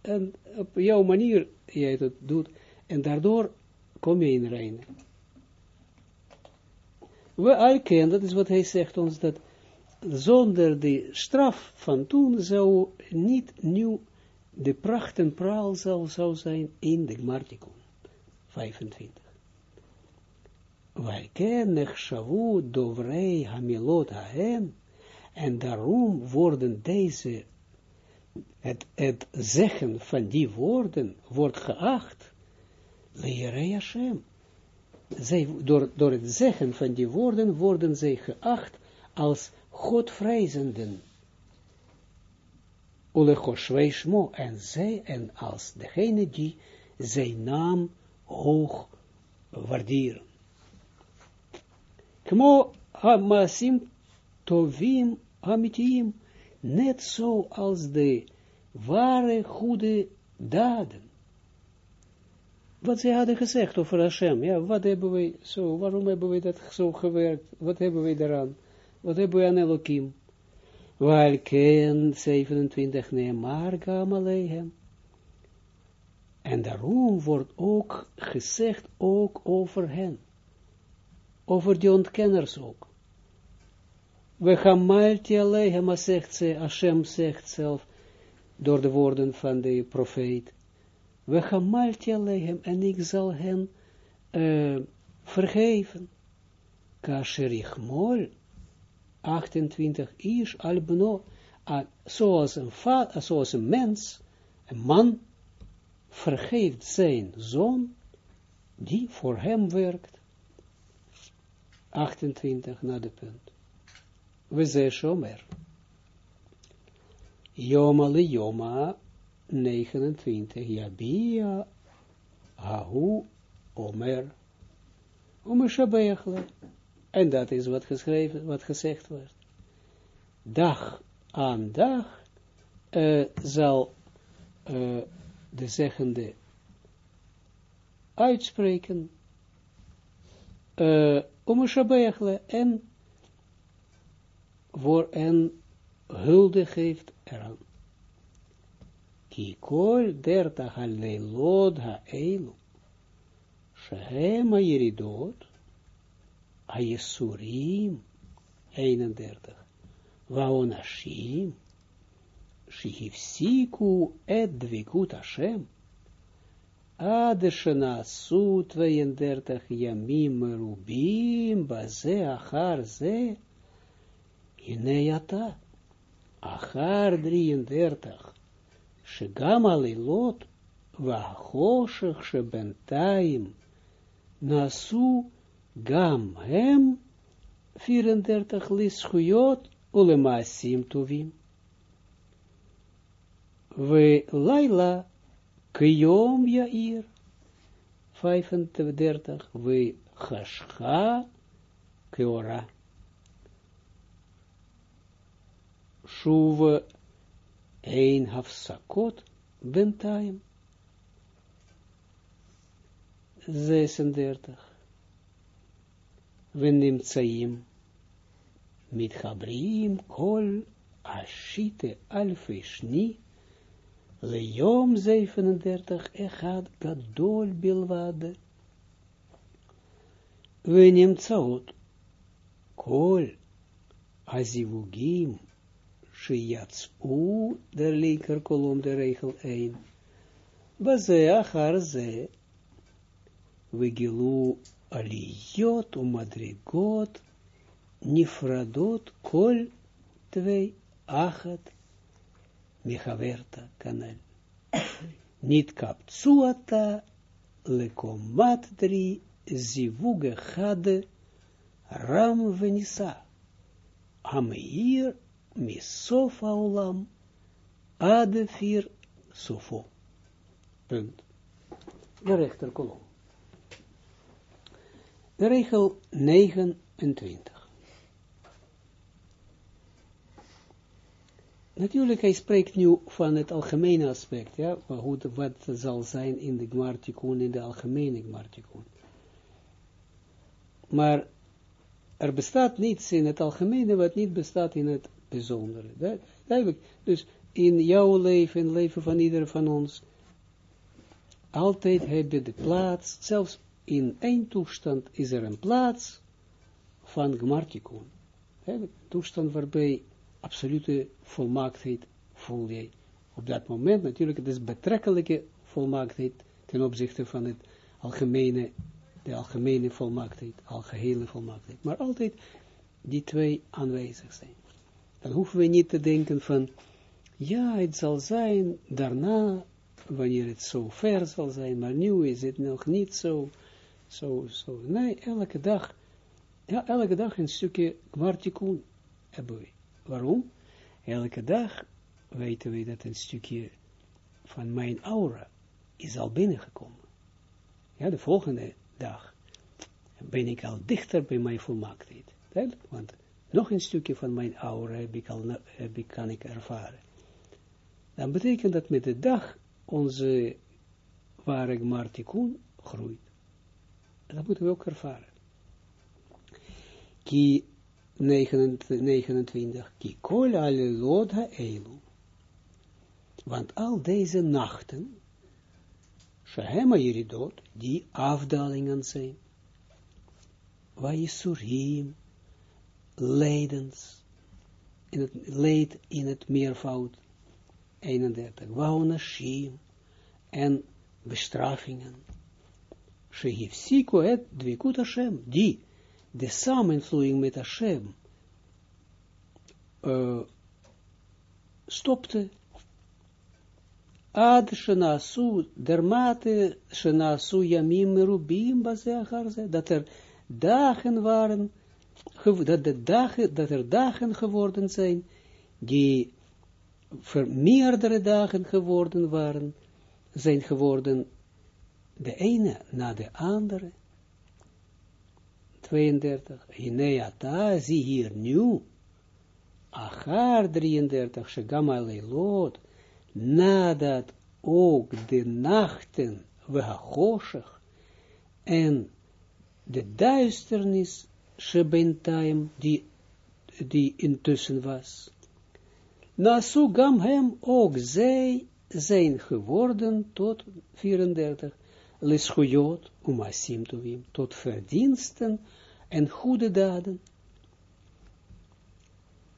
En op jouw manier jij dat doet. En daardoor kom je in reinen. We al kennen, dat is wat hij zegt ons, dat zonder de straf van toen zou niet nieuw de pracht en praal zal, zou zijn in de Gmartikon 25. Wij kennen shavu dovrei hamilot haen, en daarom worden deze, het, het zeggen van die woorden, wordt geacht, leerei Hashem. Zij, door, door het zeggen van die woorden worden zij geacht als Godvrezenden Ulechoshweishmo, en zij, en als degene die zijn naam hoog waarderen. Kmo hamasim tovim amitim, net zo als de ware goede daden. Wat zij hadden gezegd over Hashem, ja, wat hebben wij zo, waarom hebben we dat zo gewerkt, wat hebben wij daaraan, wat hebben we aan Elohim, Walken 27 Neemar Gamalehem. En daarom wordt ook gezegd ook over hen. Over die ontkenners ook. We gaan alehem, zegt ze, Hashem zegt zelf, door de woorden van de profeet. We gaan malti alehem, en ik zal hen uh, vergeven. Kasher mol 28 is albno, zoals zoals een mens, een man, vergeeft zijn zoon, die voor hem werkt. 28 na de punt. We zeggen shomer. Yoma le yoma, 29, Yabia, Ahu, Omer, Umeshabechle. En dat is wat geschreven, wat gezegd wordt. Dag aan dag uh, zal uh, de zeggende uitspreken uh, Umeshabechle en voor en hulde geeft eraan. Kikol derta halelod ha'elu, shehem ha'yiridot, Ayesurim, 31. Vaonashim, Shihivsiku Edvikut Hashem, Adeshana Su 32 Yamim Merubim, Baze Achar Ze, Ineyata, Achar 33, Shigam Alilot, Vahoshech Shebentayim, Nasu Gam hem 34 lischuot ulemasim tuvim. We Laila Kiyom Yair 35 we Хашха Кеора. Шува Эйн Хавсакот Бентаем. 36. Venimtsaim mitchabrim kol ashite alfe shni lejom 37 echad gadol bilwade. Venimtsaot kol azivugim u de linker kolom, de regel 1. Baze achar ze, gilu aliyot u madrigot, nifradot kol twee achat, michaverta kanal. Niet kaptsuata, lekomat drie, zivuge ram venisa. Ameir misof olam ad vier sofo. Punt. De. De regel 29. Natuurlijk, hij spreekt nu van het algemene aspect, ja, hoe, wat zal zijn in de Gmartikun, in de algemene Gmartikun. Maar er bestaat niets in het algemene wat niet bestaat in het bijzondere. Duidelijk. Dus in jouw leven, in het leven van ieder van ons, altijd heb je de plaats, zelfs in één toestand is er een plaats van gmartikun. Een toestand waarbij absolute volmaaktheid voel je. Op dat moment natuurlijk, het is betrekkelijke volmaaktheid ten opzichte van het algemene, de algemene volmaaktheid, algehele volmaaktheid. Maar altijd die twee aanwezig zijn dan hoeven we niet te denken van, ja, het zal zijn daarna, wanneer het zo ver zal zijn, maar nu is het nog niet zo, zo, zo. Nee, elke dag, ja, elke dag een stukje kwartikun hebben we. Waarom? Elke dag weten we dat een stukje van mijn aura is al binnengekomen. Ja, de volgende dag ben ik al dichter bij mijn volmaaktheid. Want nog een stukje van mijn aura heb ik, kan ik ervaren. Dan betekent dat met de dag onze ware Gmartikun groeit. En dat moeten we ook ervaren. Ki 29, ki kol ale lodha eilu. Want al deze nachten, Shahema Yeridot, die afdalingen zijn, Vayisurim, leidens, in het leed in het meervoud, 31, waunashim, en bestraffingen, shehifsiku et dvikut Hashem, die de samenvloeiing met Hashem uh, stopte, ad shenasu, dermate shenasu yamim merubim baze dat er dagen waren, dat, de dagen, dat er dagen geworden zijn, die ver meerdere dagen geworden waren, zijn geworden de ene na de andere. 32. Hineata, zie hier nu. Achar 33. Shagama leilot. Nadat ook de nachten, we hachoshech, en de duisternis, shebentaim, die, die intussen was. Nasu gam hem ook zij zijn geworden tot 34, leschujot, umasim tovim, tot verdiensten en goede daden.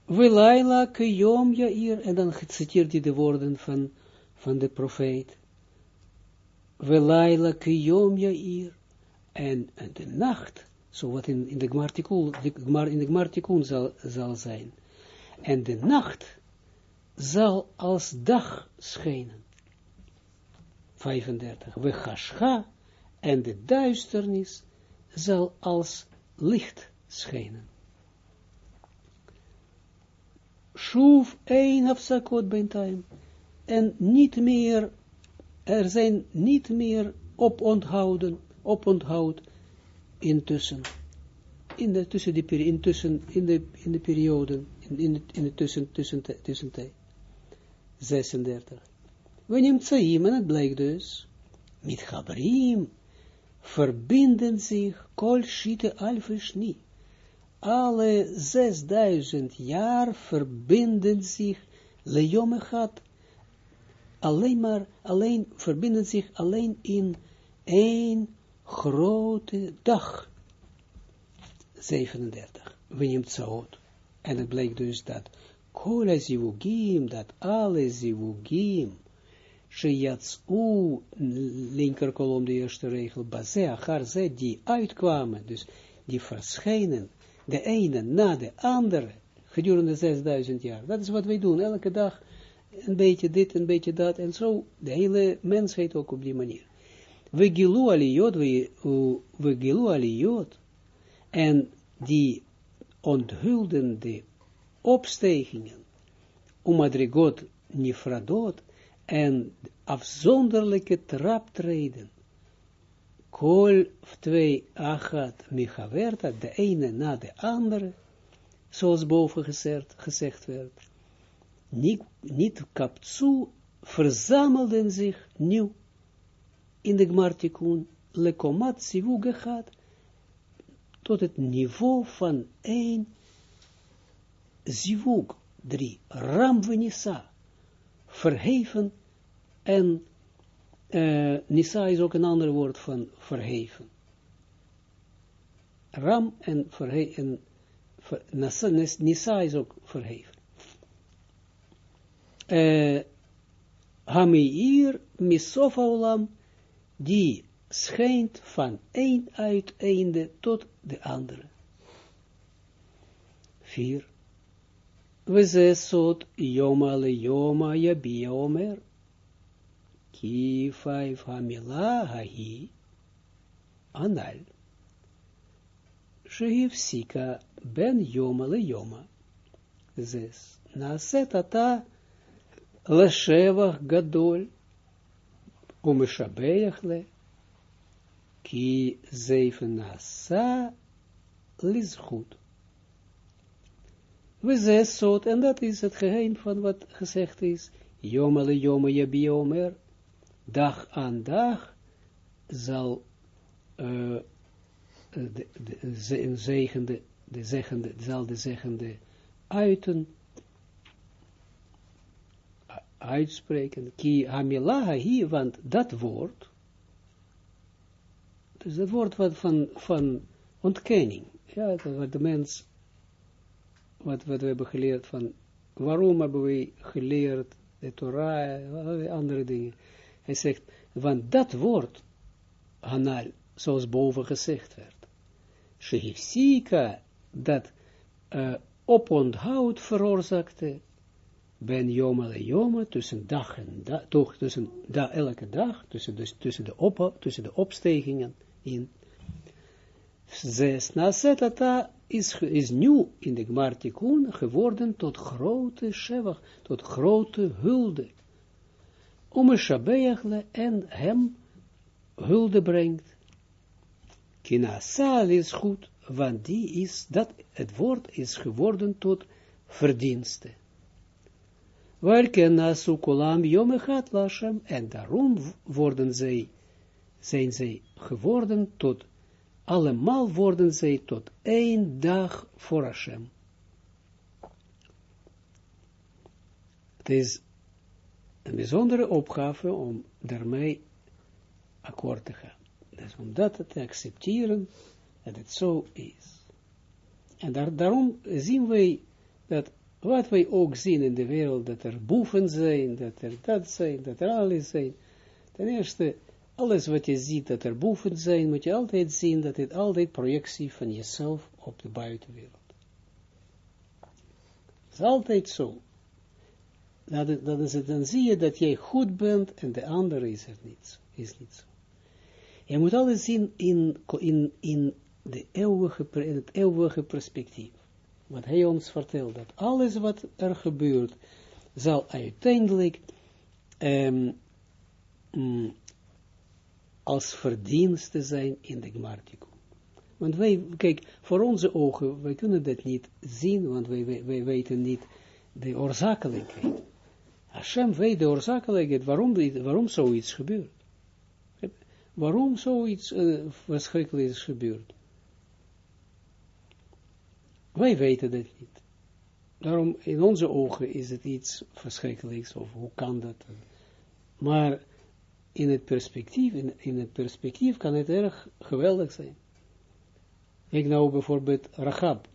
Velaila kiyom hier en dan citeert hij de woorden van, van de profeet. Velaila kiyom hier en, en de nacht, zo wat in, in de Gmartikun, in de zal, zal zijn. En de nacht zal als dag schijnen. 35. We gascha en de duisternis zal als licht schijnen. Shuv een afsakot bentime. En niet meer, er zijn niet meer oponthouden, oponthoud intussen. In de, tussen die, intussen, in de, in de periode, in, in, in de tussen, tussen, tussentijd. 36. We nemen Tsaim en het blijkt dus, met Gabrim, verbinden zich kol shite alfishni. Alle 6000 jaar verbinden zich gaat alleen maar, alleen, verbinden zich alleen in één grote dag. 37. We nemen Tsaot. En het blijkt dus dat Kola zivugim, dat alle zivugim, u linker kolom de eerste regel, baze, achar, die uitkwamen, dus die verschijnen, de ene na de andere, gedurende 6000 jaar. Dat is wat wij doen, elke dag een beetje dit, een beetje dat, en zo, de hele mensheid ook op die manier. We gilu aliyot, we gilu aliyot, en die onthulden de opstijgingen, umadrigot nifradot, en afzonderlijke traptreden, kol twee achat michaverta, de ene na de andere, zoals boven gezegd, gezegd werd, niet, niet kaptsu, verzamelden zich nieuw in de Gmartikun, lekomat sivuge gaat, tot het niveau van één zivug, drie, ram venisa, verheven, en uh, nisa is ook een ander woord van verheven. Ram en verheven, ver, nisa is ook verheven. Uh, Hameir misofa olam, die schijnt van een uiteinde tot de andere. Vier. We zesot yoma le yoma yabi omer. Ki vijf hamila hahi. Anal. Shehifsika ben yoma le yoma. Zes. Naset ata leshevach gadol. Umeshabeach. Ki zeven nasa lizchut. We zesot, en dat is het geheim van wat gezegd is, jomele jome je biomer, dag aan dag zal uh, de, de, de, zegende, de zegende, zal de zegende uiten, uitspreken, ki hamilaha hier, want dat woord, dus dat woord wat van, van ontkenning, ja, wat de mens wat, wat we hebben geleerd van, waarom hebben we geleerd de Torah, andere dingen. Hij zegt, want dat woord, Hanal, zoals boven gezegd werd, Shehifsika, dat uh, oponthoud veroorzaakte, ben Yoma Yoma, tussen dag en dag, toch tussen da, elke dag, tussen, dus, tussen, de op, tussen de opstegingen in zes, na ata is, is nu in de Gmartikun geworden tot grote shevach, tot grote hulde. Om een Shabbeachle en hem hulde brengt. Kinasal is goed, want die is, dat het woord is geworden tot verdienste. Welke nasu kolam yomechat lashem, en daarom worden zij, zijn zij geworden tot allemaal worden zij tot één dag voor Hashem. Het is een bijzondere opgave om daarmee akkoord te gaan. Dus om dat te accepteren, dat het zo is. En daar, daarom zien wij dat wat wij ook zien in de wereld, dat er boeven zijn, dat er dat zijn, dat er alles zijn. Ten eerste, alles wat je ziet dat er boven zijn, moet je altijd zien dat het altijd projectie van jezelf op de buitenwereld. Het is altijd zo. Dat, dat is het, dan zie je dat jij goed bent en de andere is er niet, is zo. Je moet alles zien in, in, in, de eeuwige, in het eeuwige perspectief. Wat hij ons vertelt, dat alles wat er gebeurt, zal uiteindelijk um, als verdienste zijn in de Gmartikum. Want wij, kijk, voor onze ogen, wij kunnen dat niet zien, want wij, wij, wij weten niet de oorzakelijkheid. Hashem weet de oorzakelijkheid, waarom, waarom zoiets gebeurt. Waarom zoiets uh, verschrikkelijks is gebeurd. Wij weten dat niet. Daarom, in onze ogen is het iets verschrikkelijks, of hoe kan dat? Maar in het perspectief, in, het perspectief kan het erg geweldig zijn. Ik nou bijvoorbeeld Rachab.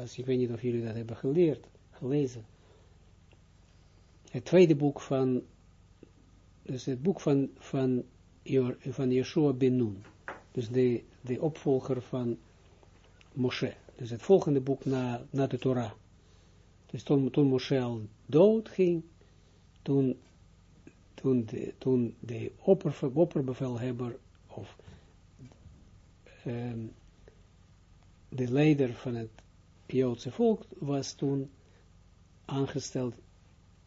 Als ik weet niet of jullie dat hebben geleerd, gelezen. Het tweede boek van, dus het boek van, van, van Yeshua ben Nun. Dus de, de opvolger van Moshe. Dus het volgende boek na, na de Torah. Dus toen, toen Moshe al dood ging, toen toen de, toen de opper, opperbevelhebber of um, de leider van het Joodse volk was toen aangesteld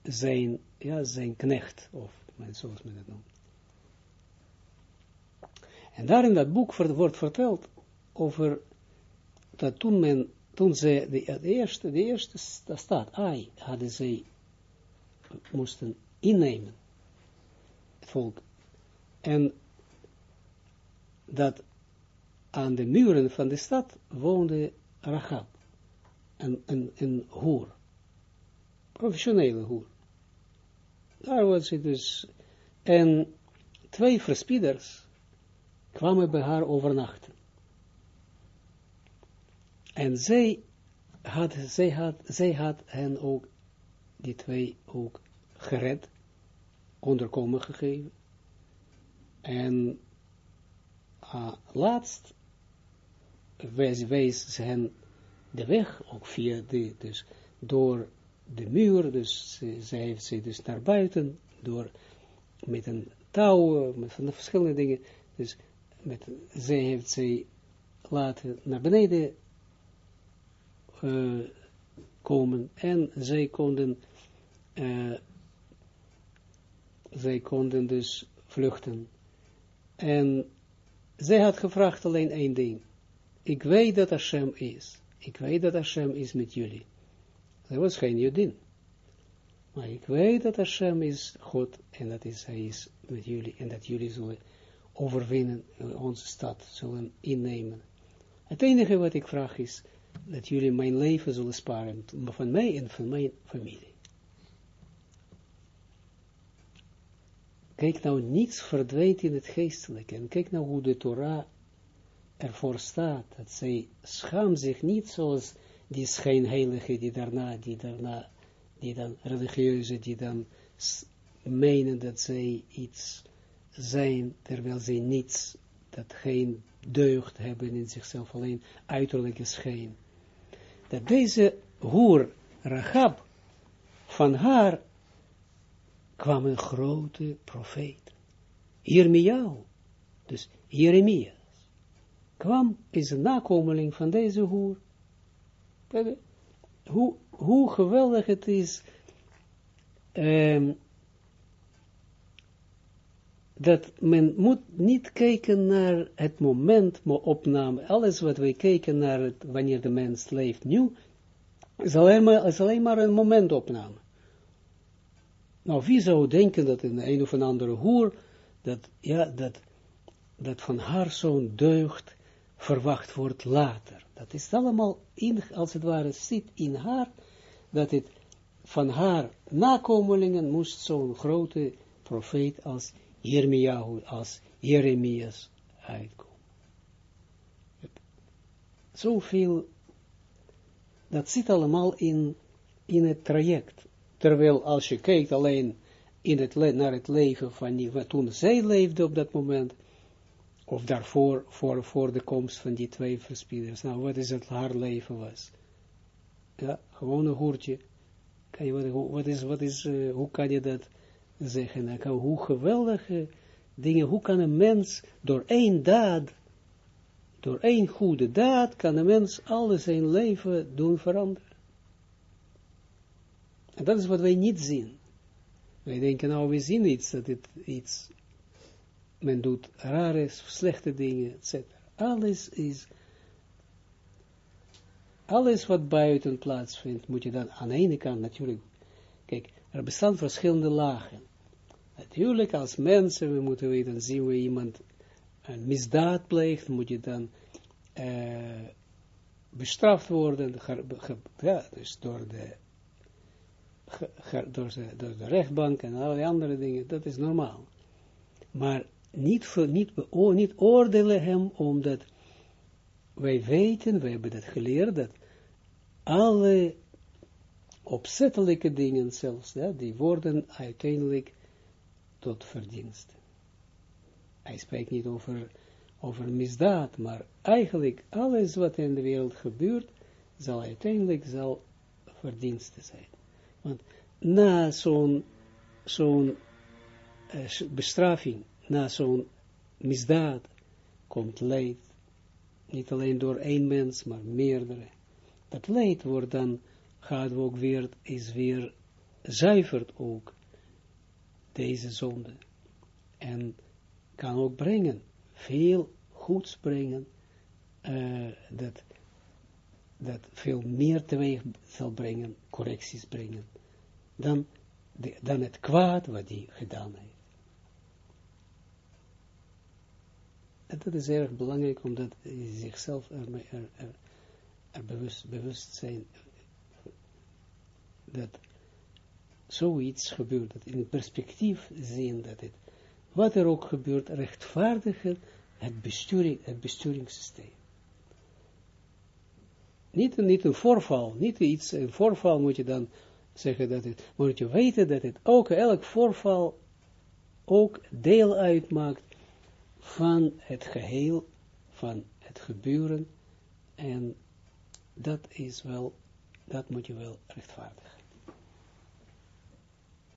zijn, ja, zijn knecht, of zoals men het noemt. En daar in dat boek wordt verteld over dat toen men, toen ze, de, eerste, de eerste staat, ai, hadden zij, moesten innemen volk. En dat aan de muren van de stad woonde Rahab, een, een, een hoer, professionele hoer. Daar was ze dus, en twee verspieders kwamen bij haar overnachten. En zij had, zij had, zij had hen ook, die twee ook gered, onderkomen gegeven. En uh, laatst wees, wees hen de weg, ook via de, dus door de muur, dus ze heeft ze dus naar buiten, door met een touw, met van de verschillende dingen, dus met, zij heeft ze laten naar beneden uh, komen en zij konden uh, zij konden dus vluchten. En zij had gevraagd alleen één ding. Ik weet dat Hashem is. Ik weet dat Hashem is met jullie. Zij was geen Judin. Maar ik weet dat Hashem is God en dat hij is met jullie en dat jullie zullen overwinnen, onze stad zullen innemen. Het enige wat ik vraag is dat jullie mijn leven zullen sparen van mij en van mijn familie. Kijk nou, niets verdwijnt in het geestelijke. En kijk nou hoe de Torah ervoor staat. Dat zij schaamt zich niet zoals die schijnheilige die daarna, die daarna, die dan religieuze, die dan menen dat zij iets zijn, terwijl zij niets, dat geen deugd hebben in zichzelf, alleen uiterlijke schijn. Dat deze hoer, Rahab, van haar kwam een grote profeet. Jeremiaal, dus Jeremias, kwam, is een nakomeling van deze hoer. Hoe, hoe geweldig het is, um, dat men moet niet kijken naar het moment, maar opname. Alles wat wij kijken naar het, wanneer de mens leeft nu, is alleen maar, is alleen maar een momentopname. Nou, wie zou denken dat in een of een andere hoer, dat, ja, dat, dat van haar zo'n deugd verwacht wordt later. Dat is allemaal, in, als het ware, zit in haar, dat het van haar nakomelingen moest zo'n grote profeet als Jeremiah, als Jeremias uitkomen. Zoveel, dat zit allemaal in, in het traject. Terwijl als je kijkt alleen in het, naar het leven van die, wat toen zij leefde op dat moment, of daarvoor, voor, voor de komst van die twee verspieders. Nou, wat is het haar leven was? Ja, gewoon een hoertje. Kan je, wat, is, wat is, uh, hoe kan je dat zeggen? Nou, hoe geweldige dingen, hoe kan een mens door één daad, door één goede daad, kan een mens alles zijn leven doen veranderen. En dat is wat wij niet zien. Wij denken, nou, we zien iets, dat het iets, men doet rare, slechte dingen, etc. Alles is, alles wat buiten plaatsvindt, moet je dan aan de ene kant natuurlijk, kijk, er bestaan verschillende lagen. Natuurlijk, als mensen, we moeten weten, zien we iemand een misdaad pleegt, moet je dan uh, bestraft worden, dus door de door de, door de rechtbank en allerlei andere dingen, dat is normaal. Maar niet, niet, niet oordelen hem, omdat wij weten, wij hebben dat geleerd, dat alle opzettelijke dingen zelfs, ja, die worden uiteindelijk tot verdienst. Hij spreekt niet over, over misdaad, maar eigenlijk alles wat in de wereld gebeurt, zal uiteindelijk zal verdiensten zijn. Want na zo'n zo'n uh, bestraffing, na zo'n misdaad, komt leid. Niet alleen door één mens, maar meerdere. Dat leid wordt dan, gaat ook weer, is weer, zuivert ook deze zonde. En kan ook brengen, veel goeds brengen, uh, dat, dat veel meer teweeg zal brengen, correcties brengen dan, dan het kwaad wat hij gedaan heeft. En dat is erg belangrijk, omdat hij zichzelf er, er, bewust, bewust zijn dat zoiets gebeurt, dat in perspectief zien dat het, wat er ook gebeurt, rechtvaardigen het, besturing, het besturingssysteem. Niet, niet een voorval, niet iets, een voorval moet je dan zeggen dat het, moet je weten dat het ook, elk voorval ook deel uitmaakt van het geheel, van het gebeuren, en dat is wel, dat moet je wel rechtvaardigen.